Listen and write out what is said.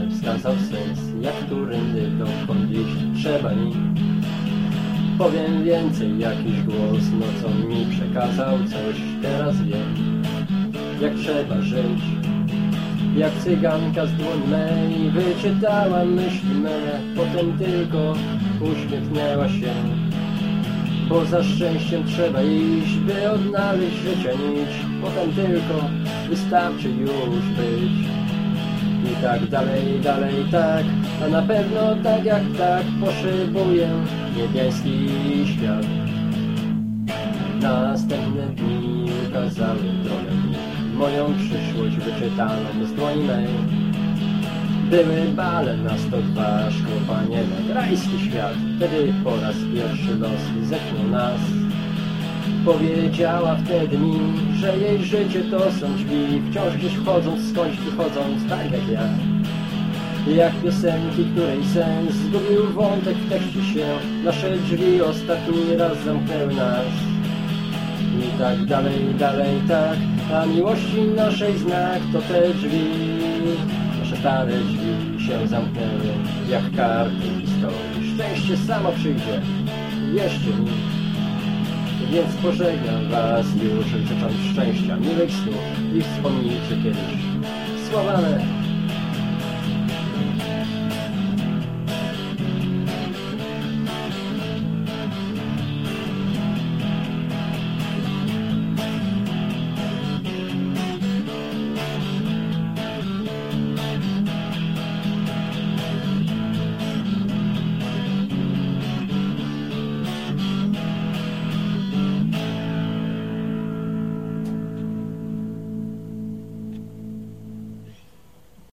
pokazał sens, jak którędy dokąd iść trzeba nim. Powiem więcej, jakiś głos nocą mi przekazał coś, teraz wiem, jak trzeba żyć. Jak cyganka z dłoni mej wyczytała myśli me, potem tylko uśmiechnęła się. Bo za szczęściem trzeba iść, by odnaleźć życia nić, potem tylko wystarczy już być. I tak dalej, dalej, tak, a na pewno tak jak tak potrzebuję niebieski świat. Następne dni ukazały drogę moją przyszłość wyczytaną z dłoni mej. Były bale na 102, szkopanie na rajski świat, wtedy po raz pierwszy los zetknął nas. Powiedziała wtedy mi, że jej życie to są drzwi, wciąż gdzieś wchodząc, skądś wychodząc, tak jak ja. Jak piosenki, której sens zgubił wątek w tekście się, nasze drzwi ostatni raz zamknęły nas. I tak dalej, dalej, tak, a miłości naszej znak to te drzwi. Nasze stare drzwi się zamknęły, jak karty historii. Szczęście samo przyjdzie, jeszcze mi. Więc pożegnam was już, życząc szczęścia, miłych snów i wspomnijcie kiedyś. Słowa me